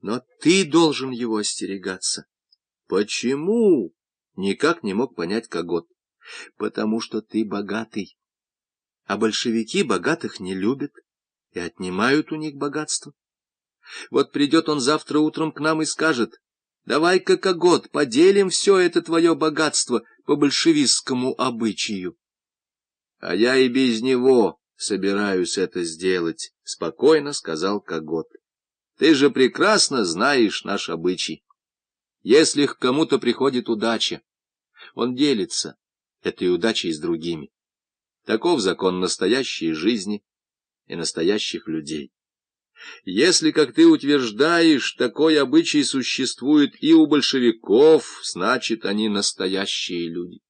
Но ты должен его остерегаться. Почему? Никак не мог понять Когот. Потому что ты богатый. А большевики богатых не любят и отнимают у них богатство. Вот придет он завтра утром к нам и скажет, давай-ка, Когот, поделим все это твое богатство по большевистскому обычаю. А я и без него собираюсь это сделать, — спокойно сказал Когот. Ты же прекрасно знаешь наш обычай. Если к кому-то приходит удача, он делится этой удачей с другими. Таков закон настоящей жизни и настоящих людей. Если, как ты утверждаешь, такой обычай существует и у большевиков, значит, они настоящие люди.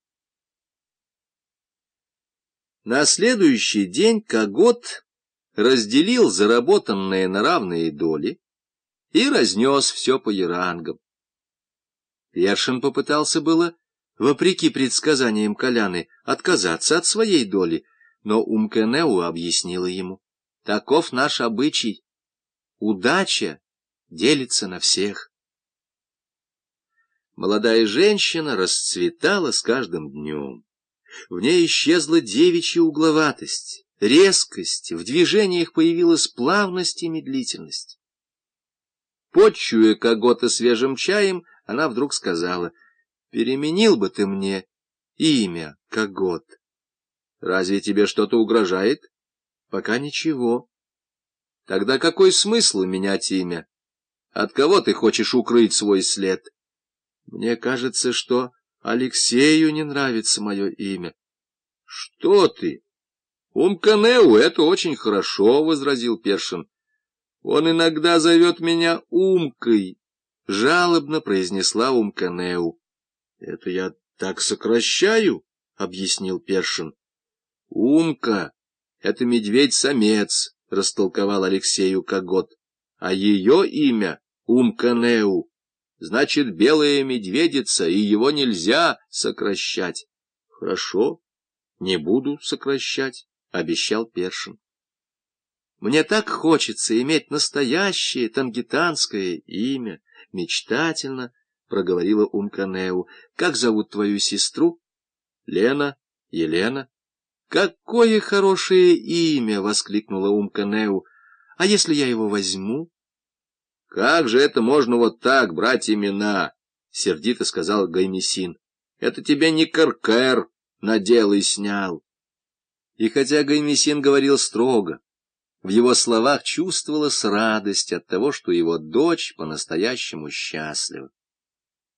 На следующий день Когот разделил заработанные на равные доли и разнес все по ярангам. Першин попытался было, вопреки предсказаниям Коляны, отказаться от своей доли, но Умкенеу объяснила ему, таков наш обычай, удача делится на всех. Молодая женщина расцветала с каждым днем. В ней исчезла девичья угловатость, резкость, в движениях появилась плавность и медлительность. Подчуя когота свежим чаем, она вдруг сказала, «Переменил бы ты мне имя, когот. Разве тебе что-то угрожает?» «Пока ничего». «Тогда какой смысл менять имя? От кого ты хочешь укрыть свой след?» «Мне кажется, что Алексею не нравится мое имя». «Что ты?» «Умканеу — это очень хорошо», — возразил Першин. «Он иногда зовет меня Умкой», — жалобно произнесла Умканеу. «Это я так сокращаю», — объяснил Першин. «Умка — это медведь-самец», — растолковал Алексею Когот. «А ее имя — Умканеу. Значит, белая медведица, и его нельзя сокращать». «Хорошо, не буду сокращать». — обещал Першин. «Мне так хочется иметь настоящее тангитанское имя», — мечтательно проговорила Умканеу. «Как зовут твою сестру?» «Лена, Елена». «Какое хорошее имя!» — воскликнула Умканеу. «А если я его возьму?» «Как же это можно вот так брать имена?» — сердито сказал Гаймесин. «Это тебе не Каркер надел и снял». И хотя Гаймесин говорил строго, в его словах чувствовалась радость от того, что его дочь по-настоящему счастлива.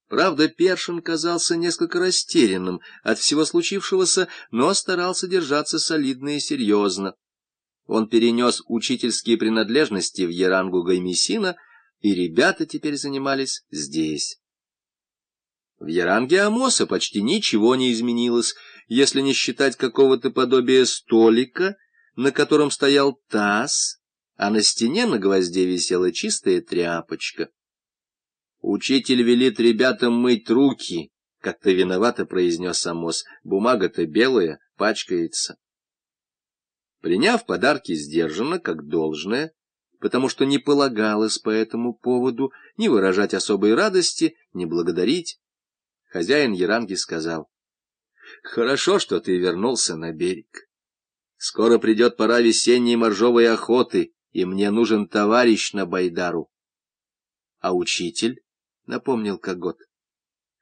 Правда, Першин казался несколько растерянным от всего случившегося, но старался держаться солидно и серьезно. Он перенес учительские принадлежности в Ярангу Гаймесина, и ребята теперь занимались здесь. В Яранге Амоса почти ничего не изменилось, если не считать какого-то подобия столика, на котором стоял таз, а на стене на гвозде висела чистая тряпочка. «Учитель велит ребятам мыть руки», — как-то виновато произнес Амос. «Бумага-то белая, пачкается». Приняв подарки сдержанно, как должное, потому что не полагалось по этому поводу ни выражать особой радости, ни благодарить, Хозяин Яранги сказал, «Хорошо, что ты вернулся на берег. Скоро придет пора весенней моржовой охоты, и мне нужен товарищ на Байдару». «А учитель?» — напомнил Когот.